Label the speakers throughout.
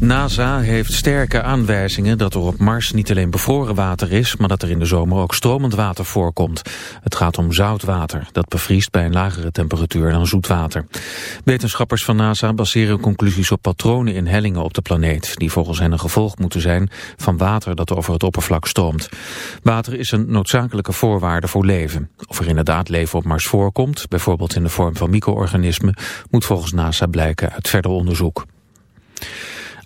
Speaker 1: NASA heeft sterke aanwijzingen dat er op Mars niet alleen bevroren water is... maar dat er in de zomer ook stromend water voorkomt. Het gaat om zoutwater, dat bevriest bij een lagere temperatuur dan zoetwater. Wetenschappers van NASA baseren conclusies op patronen in hellingen op de planeet... die volgens hen een gevolg moeten zijn van water dat over het oppervlak stroomt. Water is een noodzakelijke voorwaarde voor leven. Of er inderdaad leven op Mars voorkomt, bijvoorbeeld in de vorm van micro-organismen... moet volgens NASA blijken uit verder onderzoek.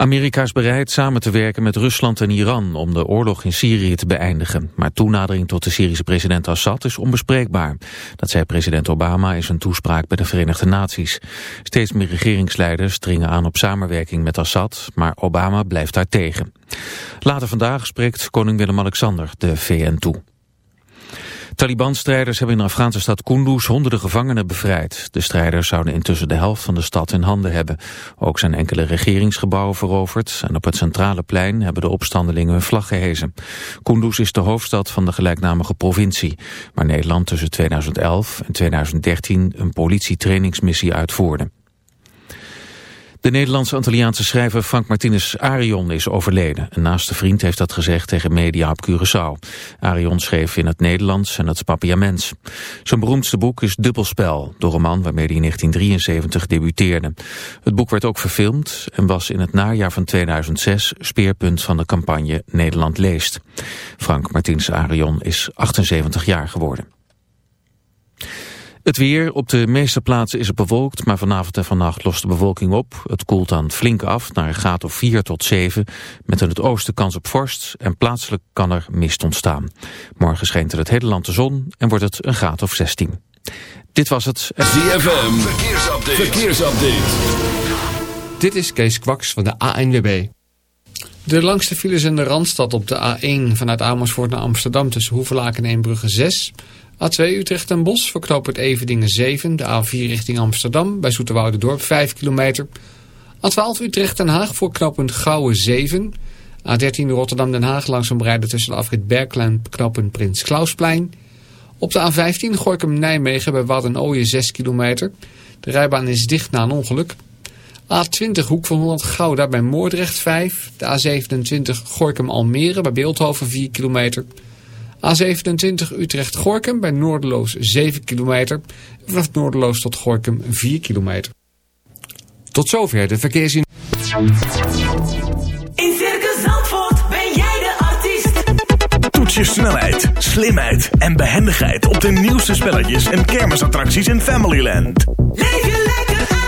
Speaker 1: Amerika is bereid samen te werken met Rusland en Iran om de oorlog in Syrië te beëindigen. Maar toenadering tot de Syrische president Assad is onbespreekbaar. Dat zei president Obama in zijn toespraak bij de Verenigde Naties. Steeds meer regeringsleiders dringen aan op samenwerking met Assad, maar Obama blijft daar tegen. Later vandaag spreekt koning Willem-Alexander de VN toe. Taliban-strijders hebben in de Afghaanse stad Kunduz honderden gevangenen bevrijd. De strijders zouden intussen de helft van de stad in handen hebben. Ook zijn enkele regeringsgebouwen veroverd en op het centrale plein hebben de opstandelingen hun vlag gehezen. Kunduz is de hoofdstad van de gelijknamige provincie, waar Nederland tussen 2011 en 2013 een politietrainingsmissie uitvoerde. De Nederlandse-Antilliaanse schrijver Frank Martinez Arion is overleden. Een naaste vriend heeft dat gezegd tegen media op Curaçao. Arion schreef in het Nederlands en het Papiaments. Zijn beroemdste boek is Dubbelspel, de roman waarmee hij in 1973 debuteerde. Het boek werd ook verfilmd en was in het najaar van 2006 speerpunt van de campagne Nederland leest. Frank Martinez Arion is 78 jaar geworden. Het weer. Op de meeste plaatsen is het bewolkt, maar vanavond en vannacht lost de bewolking op. Het koelt dan flink af naar een graad of 4 tot 7, met in het oosten kans op vorst en plaatselijk kan er mist ontstaan. Morgen schijnt er het hele land de zon en wordt het een graad of 16. Dit was het.
Speaker 2: ZFM. Verkeersupdate. Verkeersupdate.
Speaker 3: Dit is Kees Kwaks van de ANWB. De langste files in de Randstad op de A1 vanuit Amersfoort naar Amsterdam tussen Hoevelaken en Eembrugge 6... A2 Utrecht en Bos verknoopt het Evedingen 7. De A4 richting Amsterdam bij Dorp 5 kilometer. A12 Utrecht Den Haag voor knooppunt Gouwen 7. A13 Rotterdam Den Haag langzaam rijden tussen de afrit Berklaan knooppunt Prins Klausplein. Op de A15 Gorkum Nijmegen bij Waddenooien 6 kilometer. De rijbaan is dicht na een ongeluk. A20 Hoek van Holland Gouda bij Moordrecht 5. De A27 Gorkum Almere bij Beeldhoven 4 kilometer. A27 Utrecht-Gorkum bij Noorderloos 7 kilometer. Vanaf Noorderloos tot Gorkum 4 kilometer. Tot zover de verkeersin.
Speaker 4: In Circus Zandvoort ben jij de artiest.
Speaker 5: Toets je snelheid, slimheid en behendigheid op de nieuwste spelletjes en kermisattracties in Familyland.
Speaker 4: Leef je lekker uit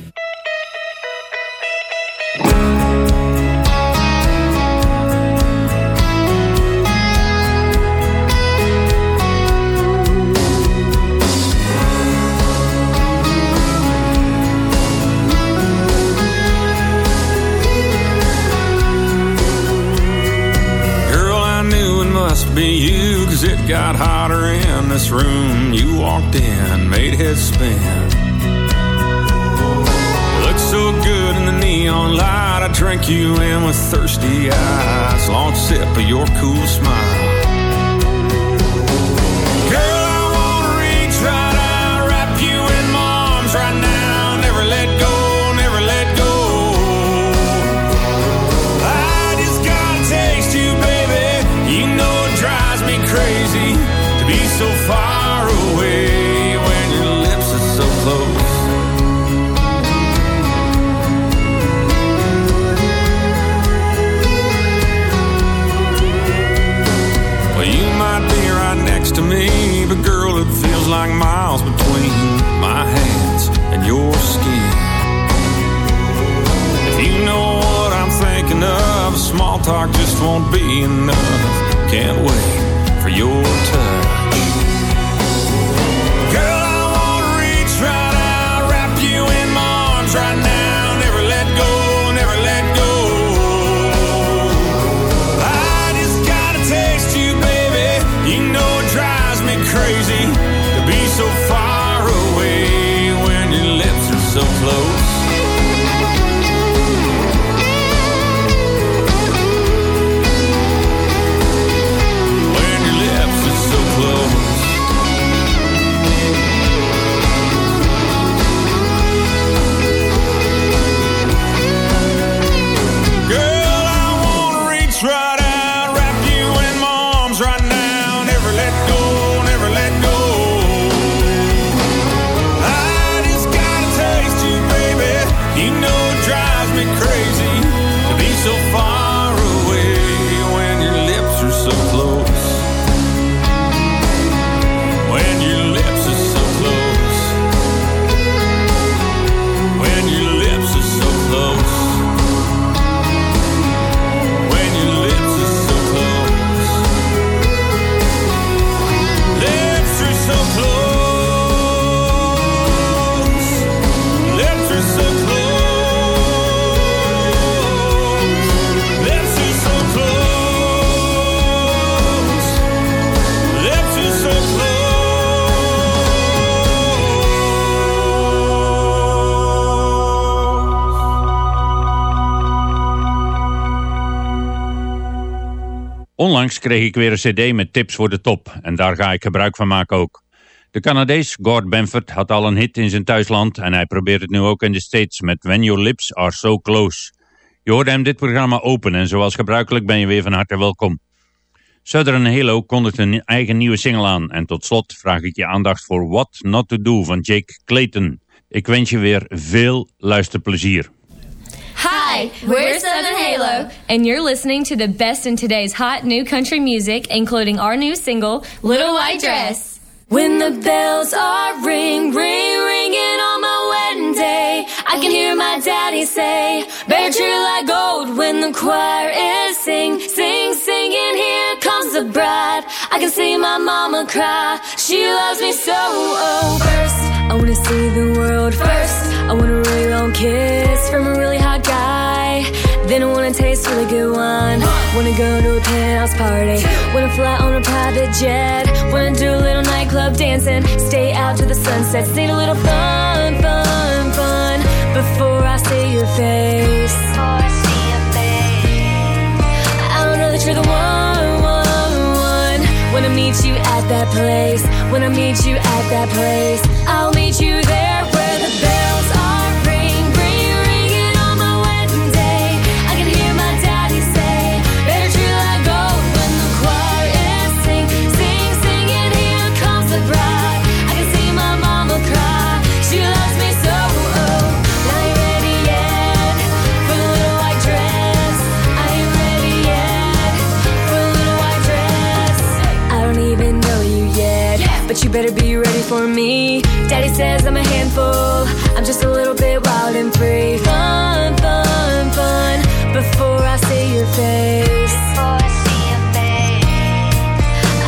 Speaker 6: Be you, cause it got hotter in this room. You walked in, made heads spin. Looked so good in the neon light, I drank you in with thirsty eyes. Long sip of your cool smile. like miles between my hands and your skin. If you know what I'm thinking of, small talk just won't be enough. Can't wait for your touch.
Speaker 7: Onlangs kreeg ik weer een cd met tips voor de top en daar ga ik gebruik van maken ook. De Canadees Gord Benford had al een hit in zijn thuisland en hij probeert het nu ook in de States met When Your Lips Are So Close. Je hoorde hem dit programma open en zoals gebruikelijk ben je weer van harte welkom. Southern Halo kondigt een eigen nieuwe single aan en tot slot vraag ik je aandacht voor What Not To Do van Jake Clayton. Ik wens je weer veel luisterplezier.
Speaker 8: Hi, we're Southern And you're listening to the best in today's hot new country music, including our new single, Little White Dress. When the bells are ring, ring, ringing on my wedding day, I can hear my daddy say, treat her like gold when the choir is sing, sing, singing. Here comes the bride. I can see my mama cry. She loves me so. Oh, first, I wanna see the world first. I want a really long kiss from a really. Then I wanna taste really good wine. Wanna go to a penthouse party. Wanna fly on a private jet. Wanna do a little nightclub dancing. Stay out to the sunset. Need a little fun, fun, fun. Before I see your face. I don't know that you're the one, one, one. I meet you at that place, I meet you at that place, I'll meet you there better be ready for me. Daddy says I'm a handful. I'm just a little bit wild and free. Fun, fun, fun. Before I see your face.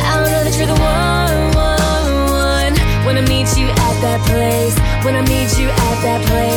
Speaker 8: I don't know that you're the one, one, one. When I meet you at that place, when I meet you at that place,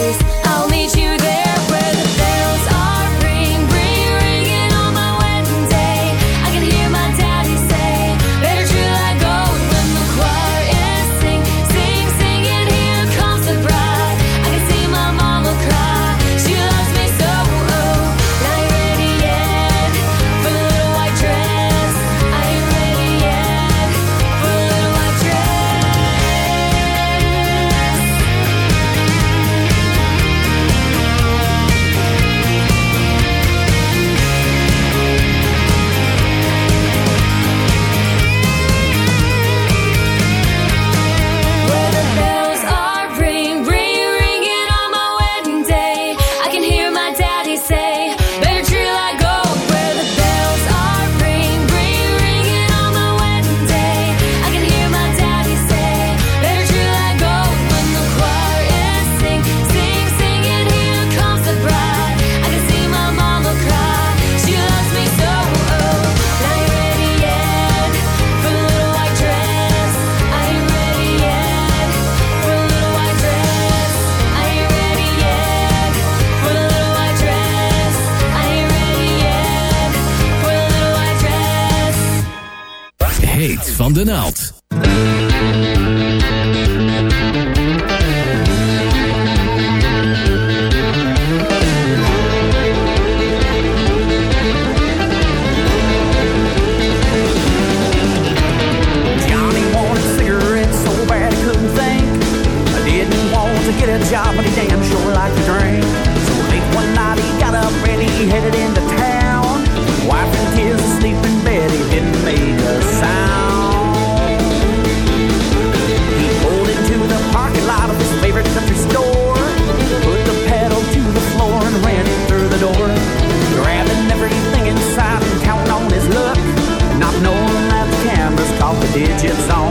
Speaker 9: get a job, but he damn sure liked to drink. So late one night he got up and he headed into town. Wife and kids asleep in bed, he didn't make a sound. He pulled into the parking lot of his favorite country store. Put the pedal to the floor and ran it through the door. Grabbing everything inside and counting on his luck. Not knowing that the cameras caught the digits on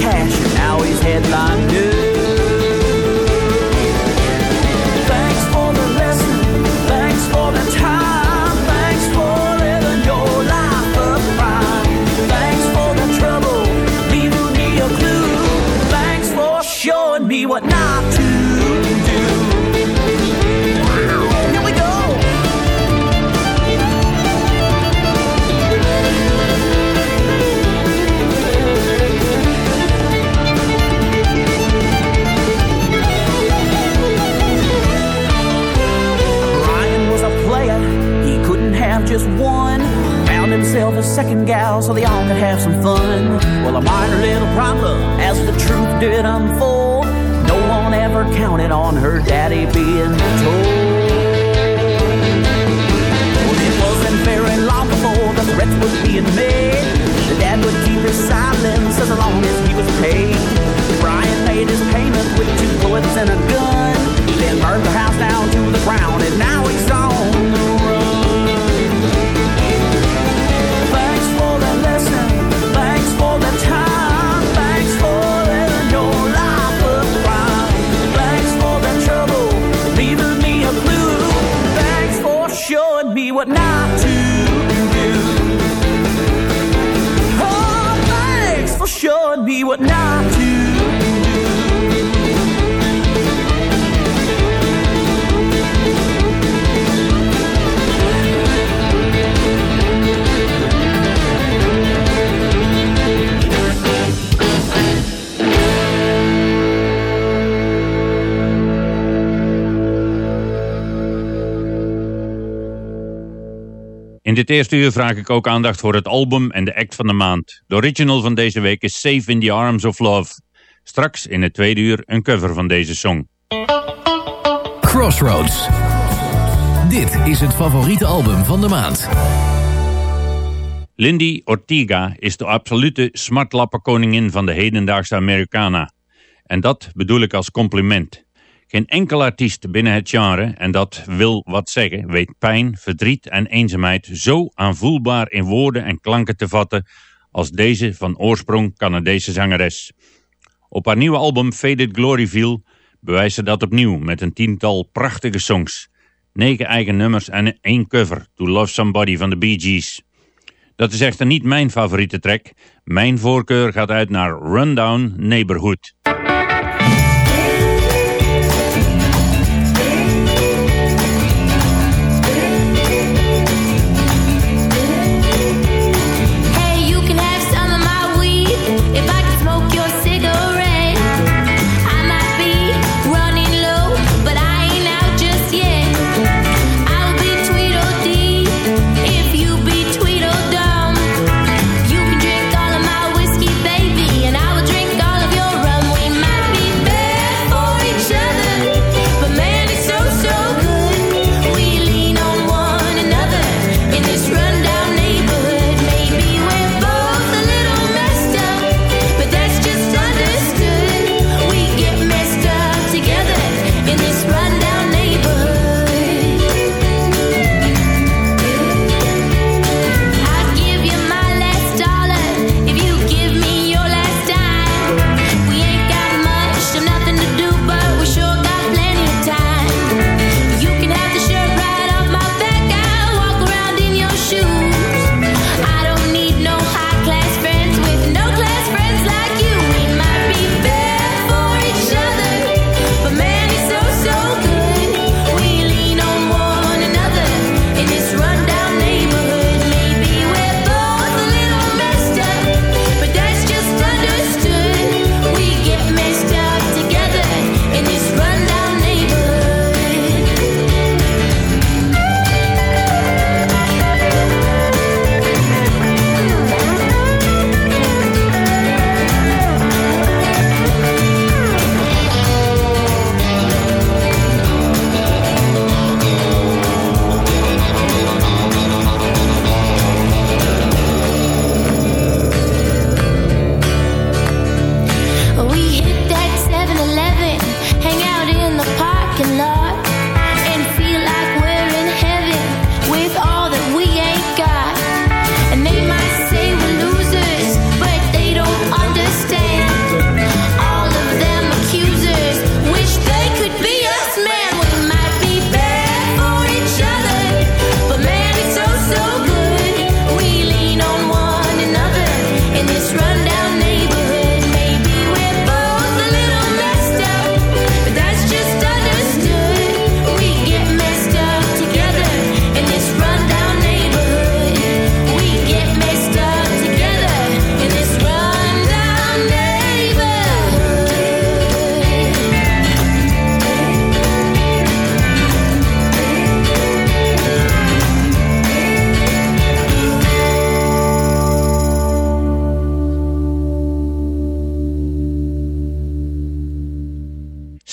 Speaker 9: cash, now he's headline news. Second gal so they all could have some fun. Well, a minor little problem as the truth did unfold. No one ever counted on her daddy being told.
Speaker 7: Dit eerste uur vraag ik ook aandacht voor het album en de act van de maand. De original van deze week is Safe in the Arms of Love. Straks in het tweede uur een cover van deze song.
Speaker 10: Crossroads. Dit is het favoriete album van de maand.
Speaker 7: Lindy Ortiga is de absolute smartlappenkoningin van de hedendaagse Americana. En dat bedoel ik als compliment. Geen enkel artiest binnen het genre, en dat wil wat zeggen, weet pijn, verdriet en eenzaamheid zo aanvoelbaar in woorden en klanken te vatten als deze van oorsprong Canadese zangeres. Op haar nieuwe album Faded Gloryville bewijst ze dat opnieuw met een tiental prachtige songs. Negen eigen nummers en één cover, To Love Somebody van de Bee Gees. Dat is echter niet mijn favoriete track. Mijn voorkeur gaat uit naar Rundown Neighborhood.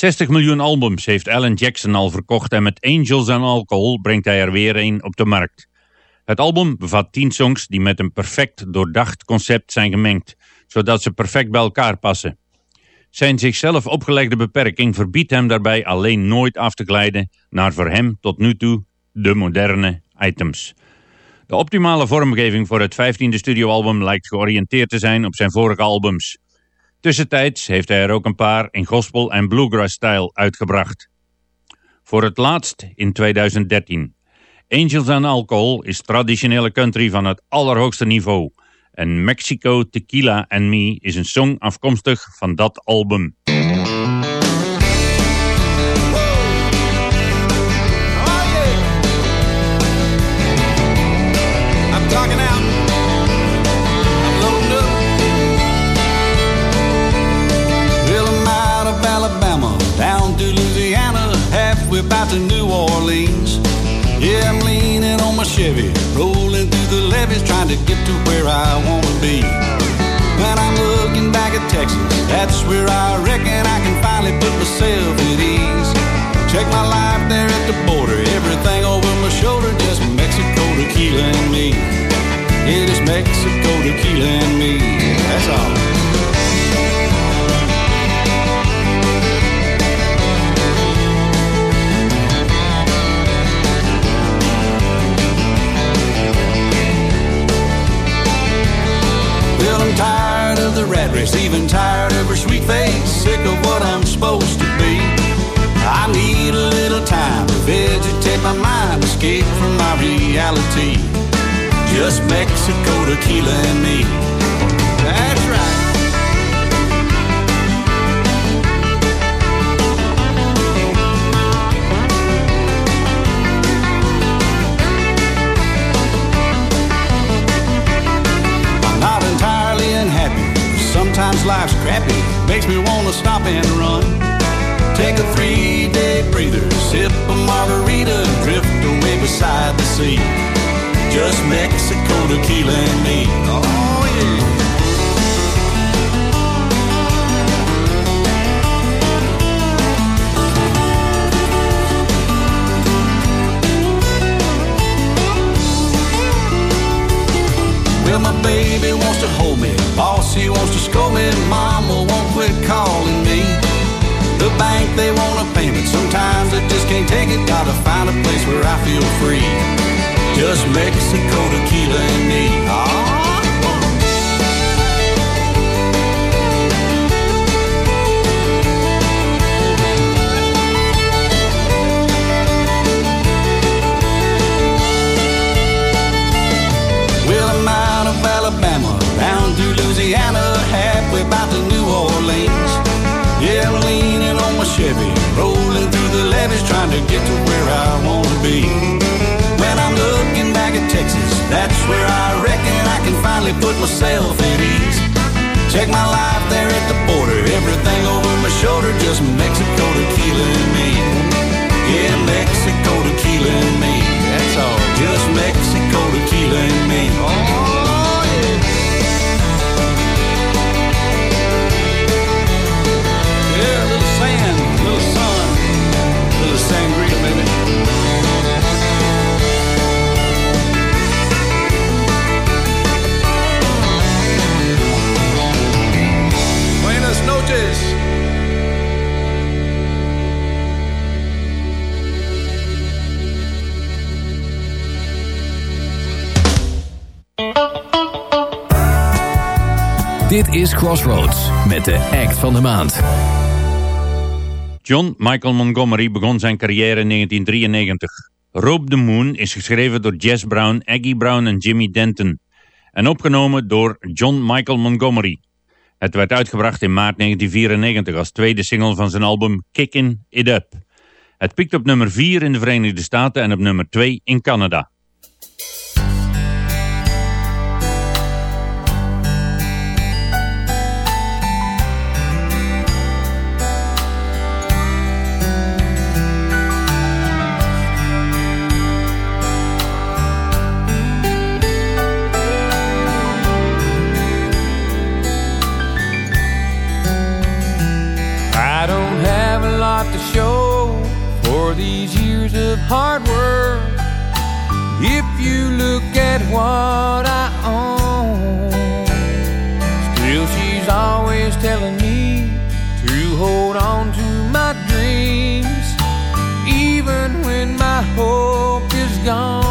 Speaker 7: 60 miljoen albums heeft Alan Jackson al verkocht en met Angels and Alcohol brengt hij er weer een op de markt. Het album bevat 10 songs die met een perfect doordacht concept zijn gemengd, zodat ze perfect bij elkaar passen. Zijn zichzelf opgelegde beperking verbiedt hem daarbij alleen nooit af te glijden naar voor hem tot nu toe de moderne items. De optimale vormgeving voor het 15e studioalbum lijkt georiënteerd te zijn op zijn vorige albums. Tussentijds heeft hij er ook een paar in gospel- en bluegrass-stijl uitgebracht. Voor het laatst in 2013. Angels and Alcohol is traditionele country van het allerhoogste niveau. En Mexico, Tequila and Me is een song afkomstig van dat album.
Speaker 11: Chevy, rolling through the levees, trying to get to where I want to be. When I'm looking back at Texas, that's where I reckon I can finally put myself at ease. Check my life there at the border, everything over my shoulder, just Mexico, tequila, and me. It is Mexico, tequila, and me. That's all. Race, even tired of her sweet face, sick of what I'm supposed to be. I need a little time to vegetate my mind, escape from my reality. Just Mexico, tequila, and me. Life's crappy, makes me wanna stop and run. Take a three day breather, sip a margarita, drift away beside the sea. Just Mexico, tequila, and me. Oh, yeah. My baby wants to hold me. Boss, he wants to scold me. Mama won't quit calling me. The bank, they want a payment. Sometimes I just can't take it. Gotta find a place where I feel free. Just Mexico, tequila, and me. Ah. Orleans. Yeah, I'm leaning on my Chevy, rolling through the levees, trying to get to where I want to be. When I'm looking back at Texas, that's where I reckon I can finally put myself at ease. Check my life there at the border, everything over my shoulder, just Mexico, tequila, and me. Yeah, Mexico, tequila, and me. That's all. Just Mexico, tequila, and me. Oh,
Speaker 10: Dit is Crossroads met de act van de maand.
Speaker 7: John Michael Montgomery begon zijn carrière in 1993. Rope the Moon is geschreven door Jess Brown, Aggie Brown en Jimmy Denton. En opgenomen door John Michael Montgomery. Het werd uitgebracht in maart 1994 als tweede single van zijn album Kickin' It Up. Het piekt op nummer 4 in de Verenigde Staten en op nummer 2 in Canada.
Speaker 12: years of hard work. If you look at what I own, still she's always telling me to hold on to my dreams, even when my hope is gone.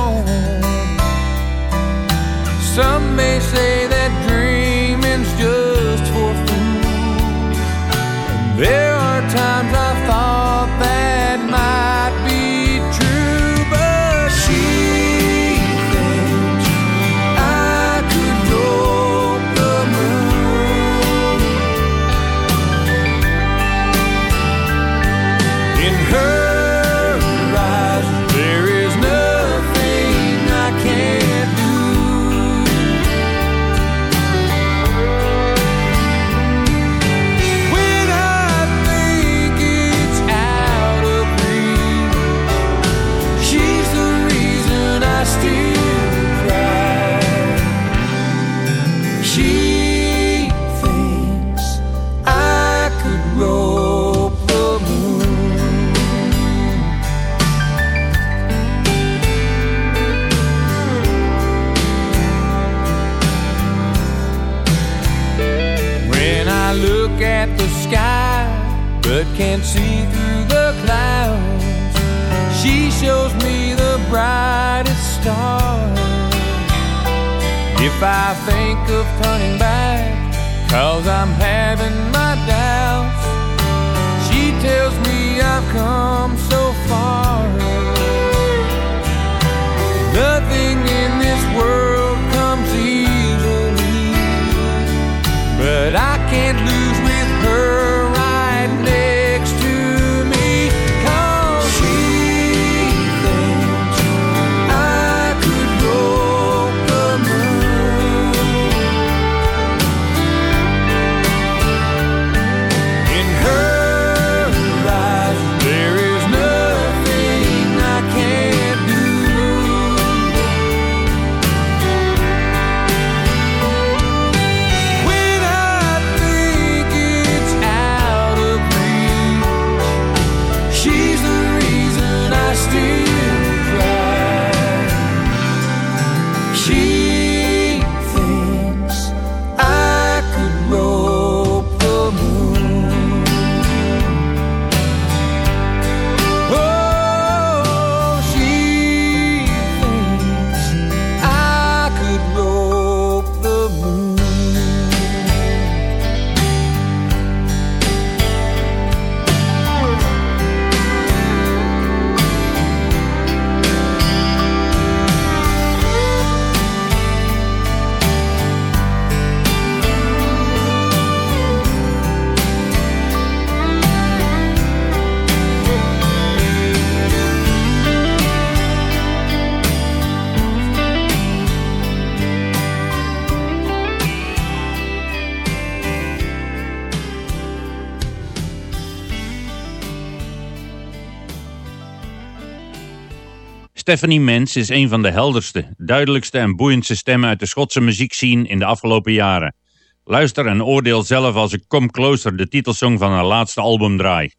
Speaker 12: but can't see through the clouds. She shows me the brightest star. If I think of turning back, cause I'm having my doubts, she tells me I've come so far. Nothing in this world.
Speaker 13: Stephanie Mens is een van de helderste, duidelijkste en boeiendste stemmen uit de Schotse muziekscene in de afgelopen jaren. Luister en oordeel zelf als ik Come Closer, de titelsong van haar laatste album, draai.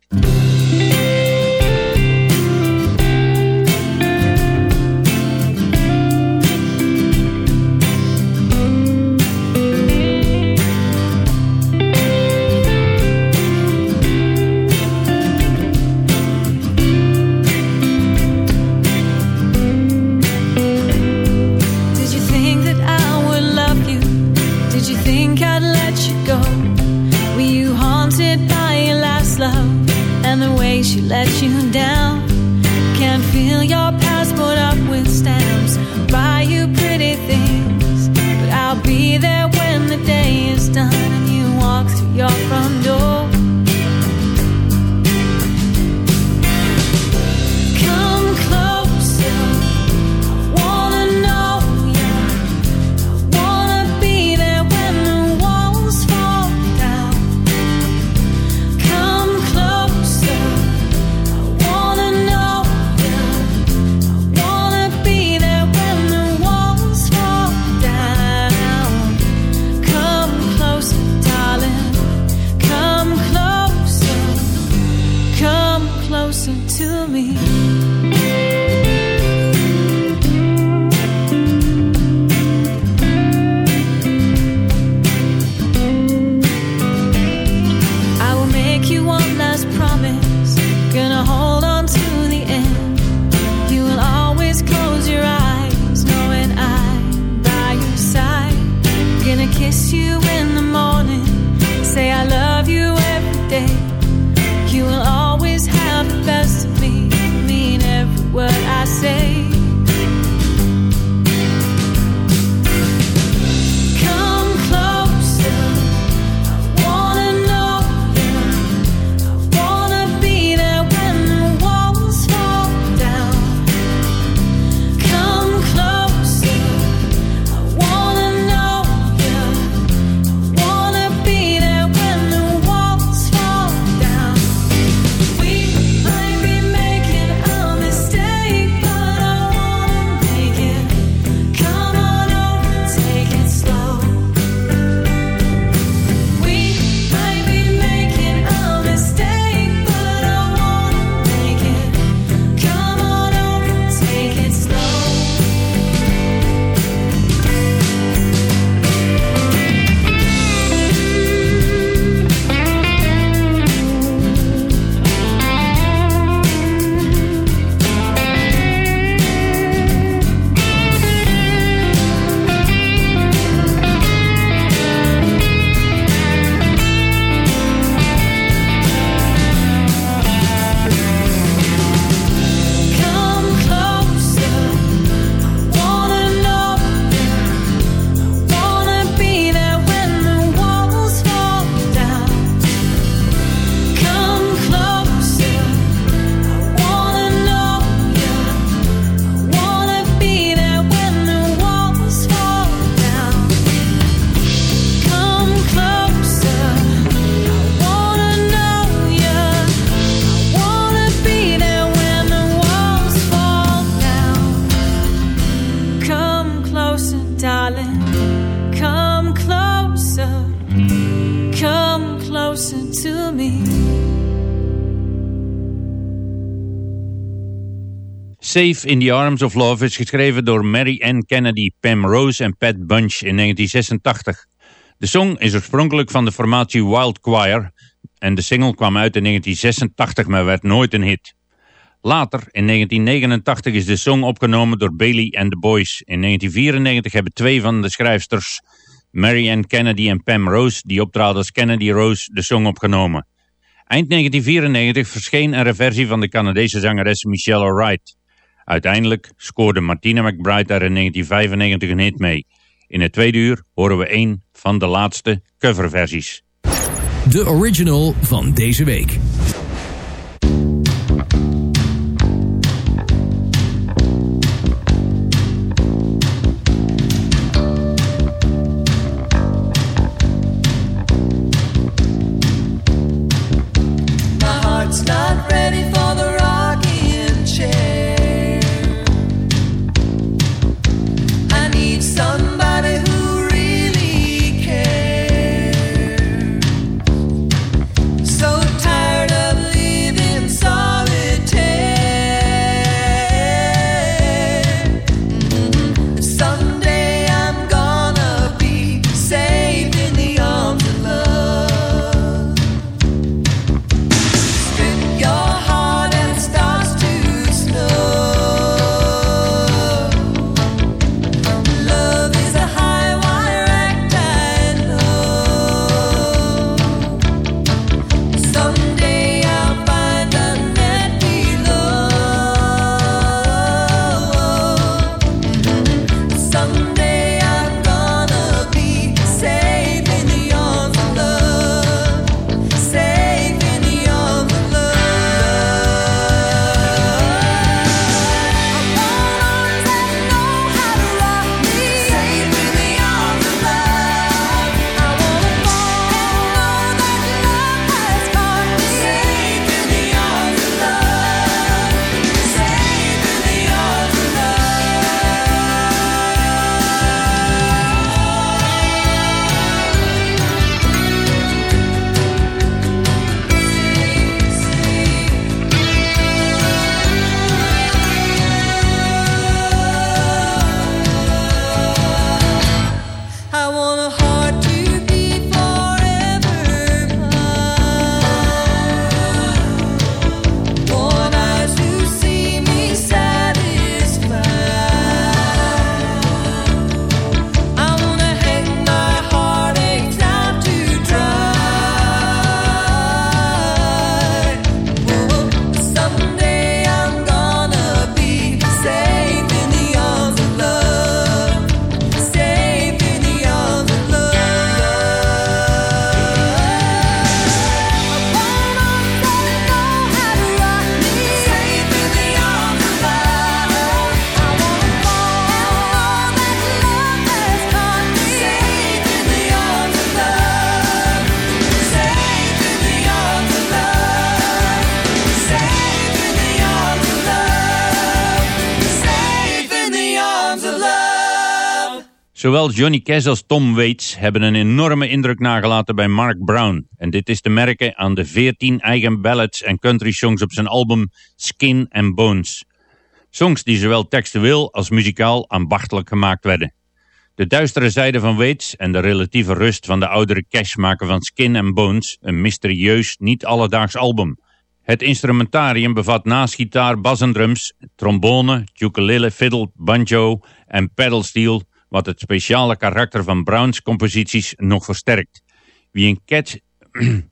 Speaker 7: Safe in the Arms of Love is geschreven door Mary Ann Kennedy, Pam Rose en Pat Bunch in 1986. De song is oorspronkelijk van de formatie Wild Choir en de single kwam uit in 1986, maar werd nooit een hit. Later, in 1989, is de song opgenomen door Bailey and the Boys. In 1994 hebben twee van de schrijfsters, Mary Ann Kennedy en Pam Rose, die optraden als Kennedy Rose, de song opgenomen. Eind 1994 verscheen er een versie van de Canadese zangeres Michelle Wright. Uiteindelijk scoorde Martina McBride daar in 1995 een hit mee. In het tweede uur horen we een van de laatste coverversies.
Speaker 13: De original van deze week.
Speaker 7: Zowel Johnny Cash als Tom Waits hebben een enorme indruk nagelaten bij Mark Brown. En dit is te merken aan de 14 eigen ballads en country songs op zijn album Skin and Bones. Songs die zowel textueel als muzikaal ambachtelijk gemaakt werden. De duistere zijde van Waits en de relatieve rust van de oudere Cash maken van Skin and Bones een mysterieus, niet alledaags album. Het instrumentarium bevat naast gitaar, bas en drums, trombone, ukulele, fiddle, banjo en pedalsteel wat het speciale karakter van Browns composities nog versterkt. Wie een, cat,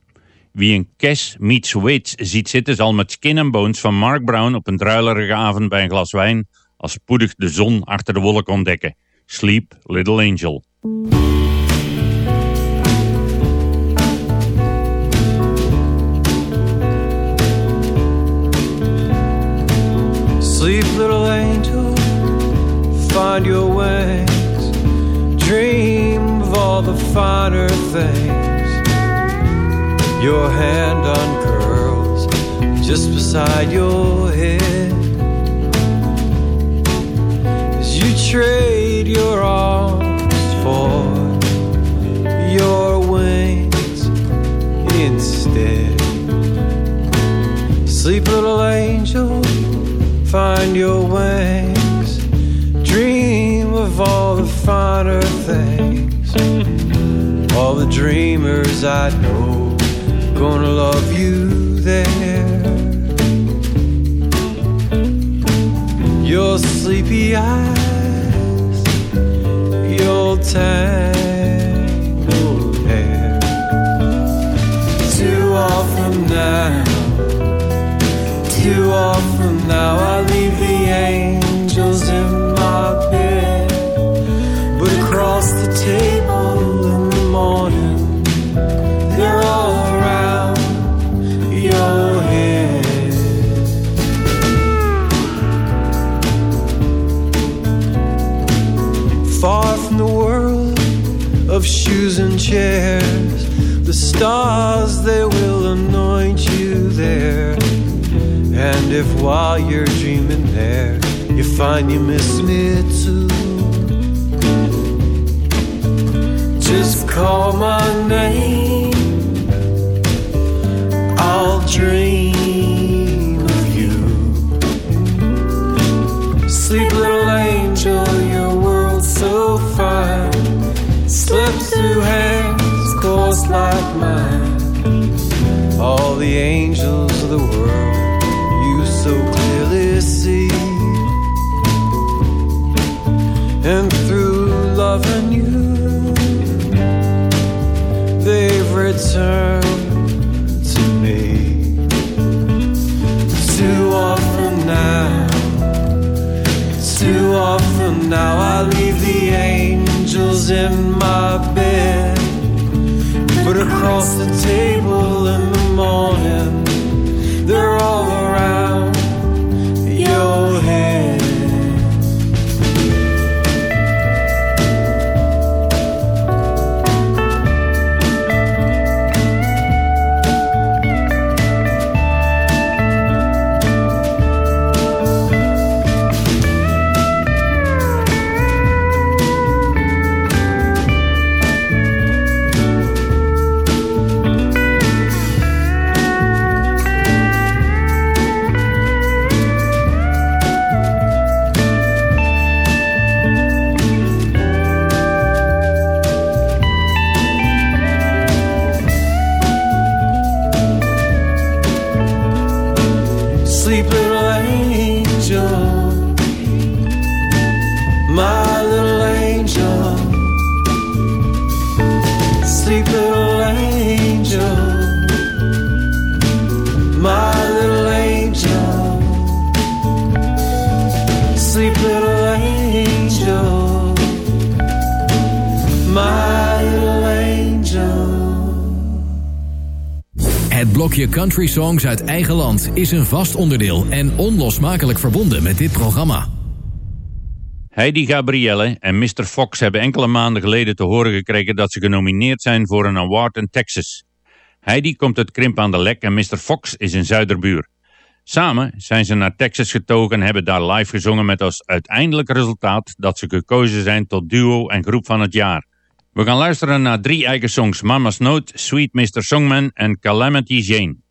Speaker 7: wie een Cash meets Waits ziet zitten zal met Skin and Bones van Mark Brown op een druilerige avond bij een glas wijn als spoedig de zon achter de wolk ontdekken. Sleep, Little Angel.
Speaker 14: Sleep, little angel, find your wings. Dream of all the finer things. Your hand uncurls just beside your head. As you trade your arms for your wings instead. Sleep, little angel find your wings. Of all the finer things. All the dreamers I know gonna love you there. Your sleepy eyes, your tangled hair. Too often now too often now I leave the angels shoes and chairs, the stars they will anoint you there. And if while you're dreaming there, you find you miss me too, just call my name. I'll dream Slip through hands, coarse like mine. All the angels of the world you so clearly see. And through loving you, they've returned to me. Too often now, too often now, I leave angels in my bed. But across the table in the morning,
Speaker 10: country songs uit eigen land is een vast onderdeel en onlosmakelijk verbonden met dit programma.
Speaker 7: Heidi Gabrielle en Mr. Fox hebben enkele maanden geleden te horen gekregen dat ze genomineerd zijn voor een award in Texas. Heidi komt uit Krimp aan de Lek en Mr. Fox is in Zuiderbuur.
Speaker 8: Samen zijn ze naar Texas getogen en hebben daar live gezongen met als uiteindelijk resultaat dat ze gekozen zijn tot duo en groep van het jaar. We gaan luisteren naar drie eigen songs, Mama's Note, Sweet Mr. Songman en Calamity Jane.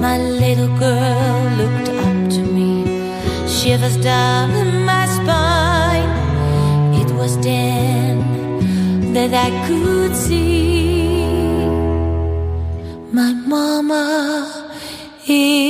Speaker 15: My little girl looked up to me, shivers down in my spine. It was then that I could see my mama is.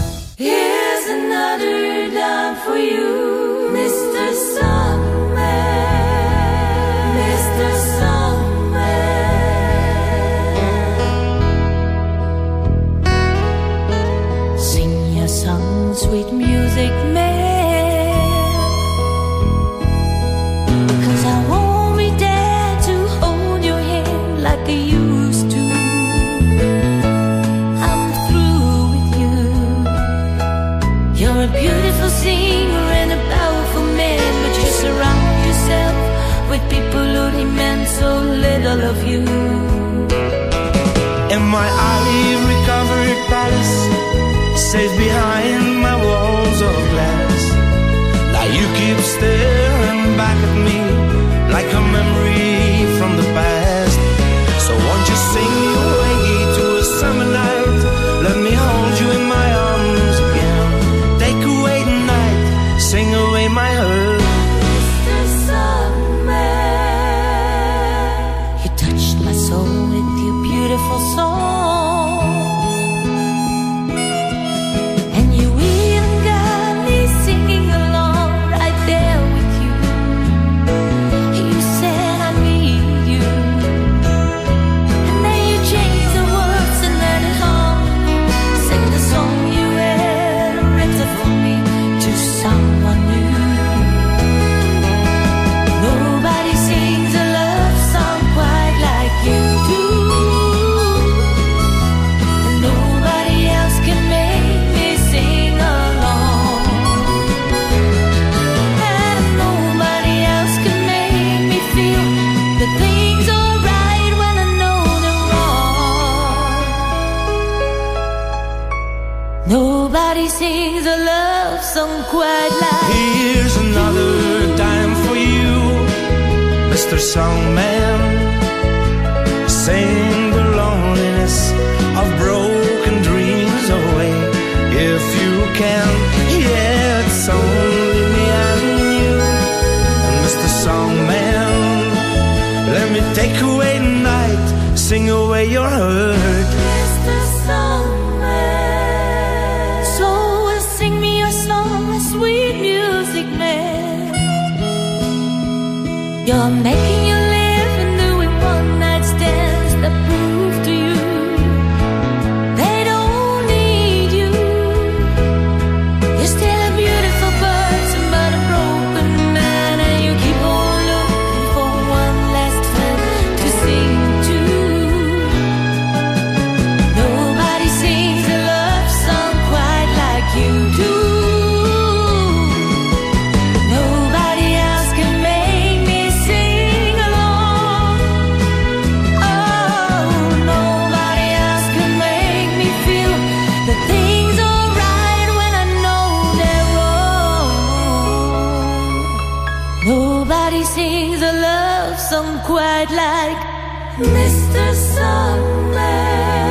Speaker 8: quite like
Speaker 16: Mr.
Speaker 8: Summer.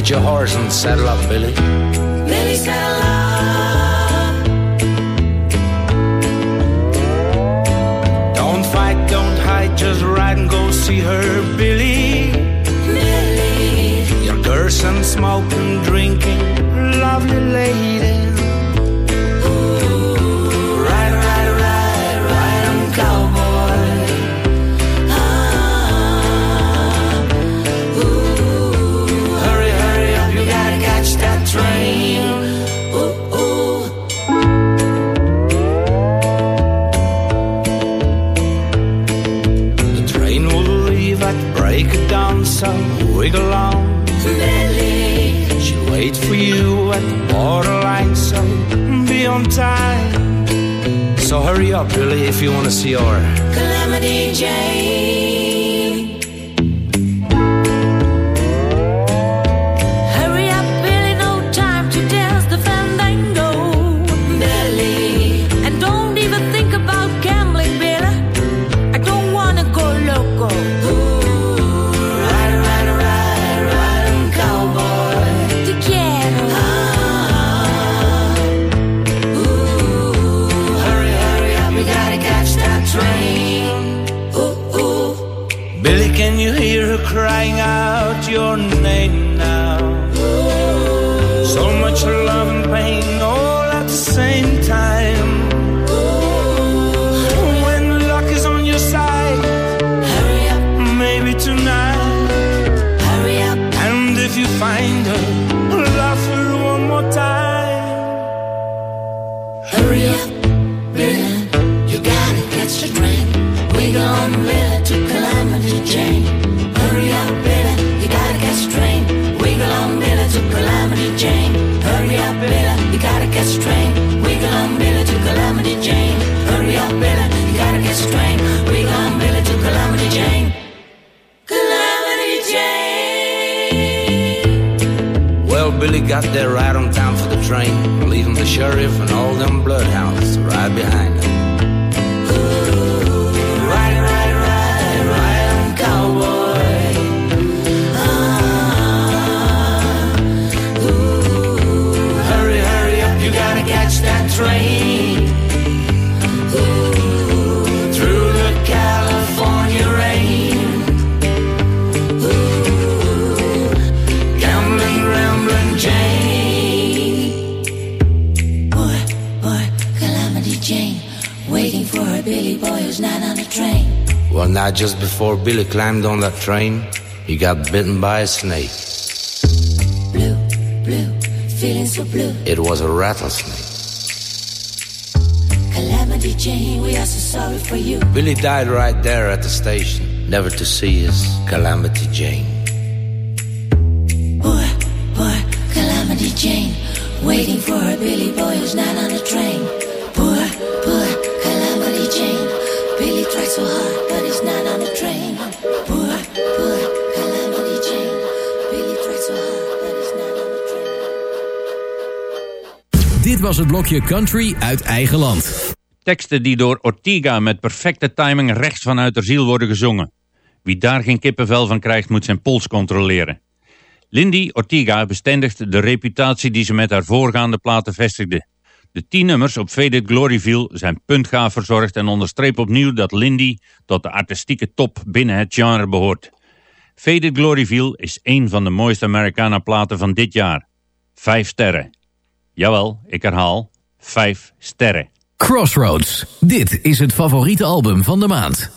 Speaker 16: get your horse and saddle up, Billy.
Speaker 8: Billy, saddle up.
Speaker 16: Don't fight, don't hide, just ride and go see her, Billy.
Speaker 8: Billy.
Speaker 16: You're cursing, smoking, drinking, lovely lady. They a dance and wiggle on.
Speaker 8: Lily.
Speaker 16: She'll wait for you at the borderline, so be on time. So hurry up, Billy, if you
Speaker 8: want to
Speaker 16: see
Speaker 17: her.
Speaker 8: Calamity Jane.
Speaker 11: Got there right on time for the train, leaving the sheriff and all just before Billy climbed on that train, he got bitten by a snake.
Speaker 8: Blue, blue, feeling so blue.
Speaker 11: It was a rattlesnake.
Speaker 8: Calamity Jane, we are so sorry for you.
Speaker 11: Billy died right there at the station, never to see his Calamity Jane.
Speaker 8: Boy, boy, Calamity Jane, waiting for a Billy boy who's not on the train.
Speaker 10: Dit was het blokje Country uit eigen land.
Speaker 7: Teksten die door Ortiga met perfecte timing rechts vanuit de ziel worden gezongen. Wie daar geen kippenvel van krijgt, moet zijn pols controleren. Lindy Ortiga bestendigt de reputatie die ze met haar voorgaande platen vestigde. De tien nummers op Faded Gloryville zijn puntgaaf verzorgd en onderstrepen opnieuw dat Lindy tot de artistieke top binnen het genre behoort. Faded Gloryville is één van de mooiste Americana platen van dit jaar. Vijf sterren. Jawel, ik herhaal, vijf sterren.
Speaker 10: Crossroads. Dit is het favoriete album van de maand.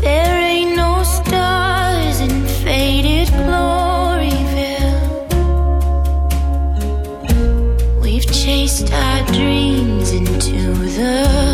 Speaker 8: There ain't no stars in faded Gloryville. We've chased our dreams into the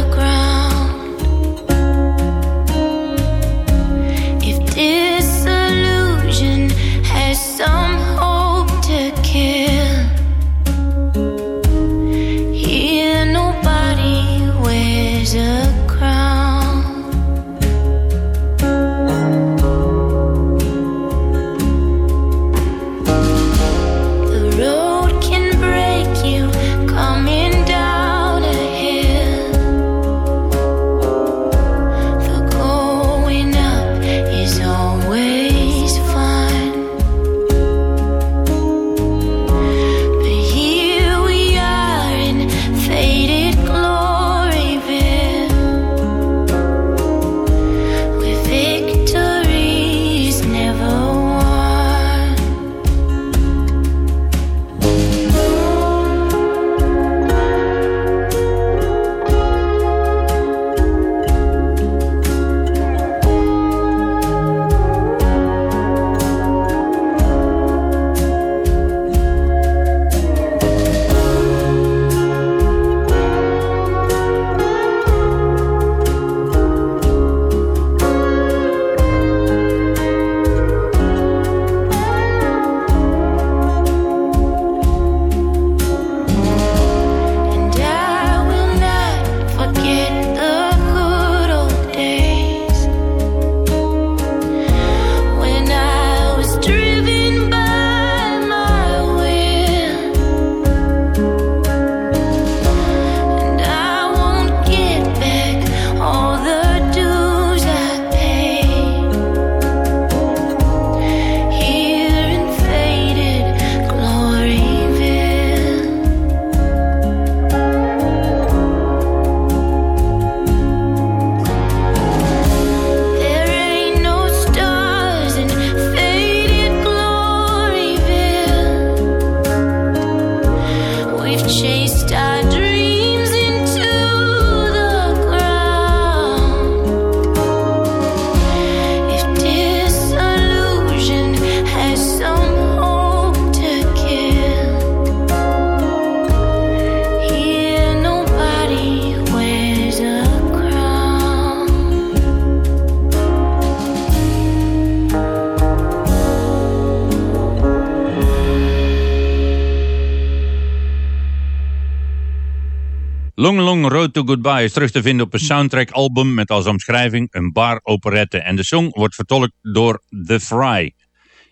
Speaker 7: Goodbye is terug te vinden op een soundtrack album met als omschrijving een bar operette. En de song wordt vertolkt door The Fry.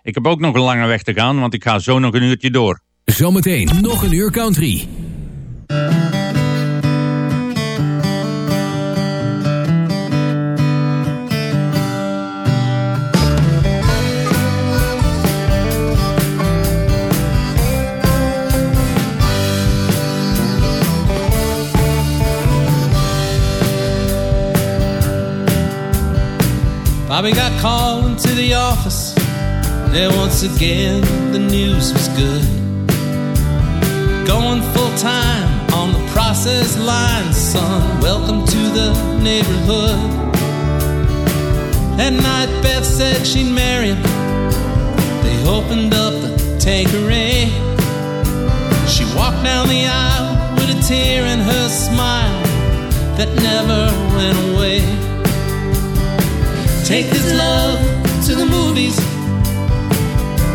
Speaker 7: Ik heb ook nog een lange weg te gaan, want ik ga zo nog een uurtje door.
Speaker 10: Zometeen nog een uur country.
Speaker 18: Bobby got called into the office, and once again the news was good. Going full time on the process line, son. Welcome to the neighborhood. That night, Beth said she'd marry him. They opened up the tankeray. She walked down the aisle with a tear in her smile that never went away. Take this love to the movies.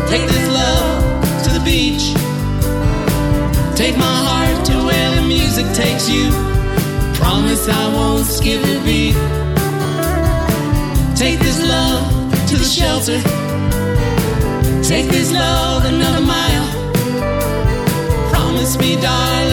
Speaker 18: Take this love to the beach. Take my heart to where the music takes you. Promise I won't skip a beat. Take this love to the shelter. Take this love another mile. Promise me, darling,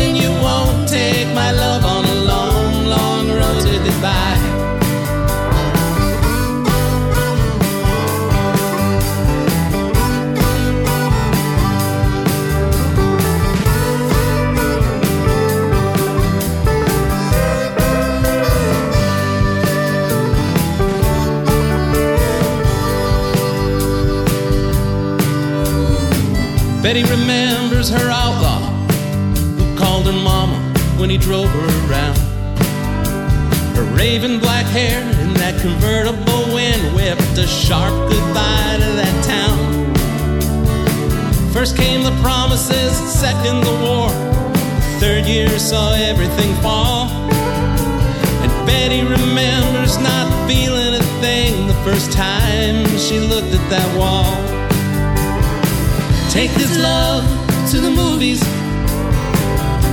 Speaker 18: Betty remembers her outlaw who called her mama when he drove her around. Her raven black hair in that convertible wind whipped a sharp goodbye to that town. First came the promises, second the war. Third year saw everything fall. And Betty remembers not feeling a thing the first time she looked at that wall. Take this love to the movies.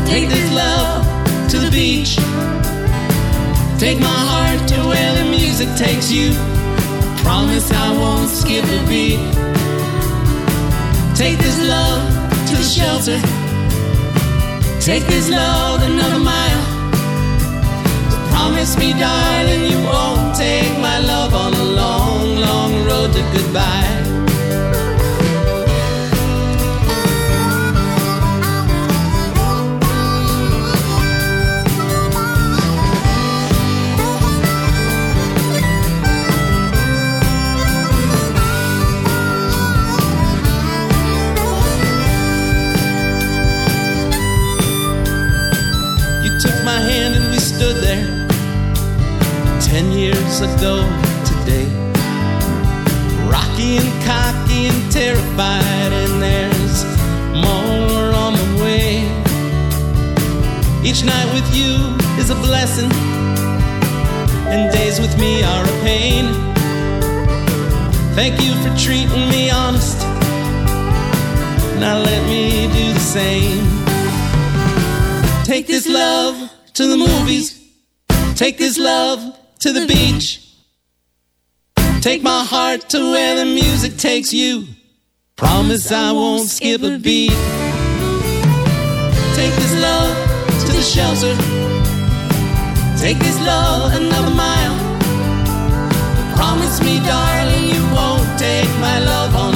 Speaker 18: Take this love to the beach. Take my heart to where the music takes you. Promise I won't skip a beat. Take this love to the shelter. Take this love another mile. Promise me, darling, you won't take my love on a long, long road to goodbye. To the movies. Take this love to the beach. Take my heart to where the music takes you. Promise I won't skip a beat. Take this love to the shelter. Take this love another mile. Promise me, darling, you won't take my love on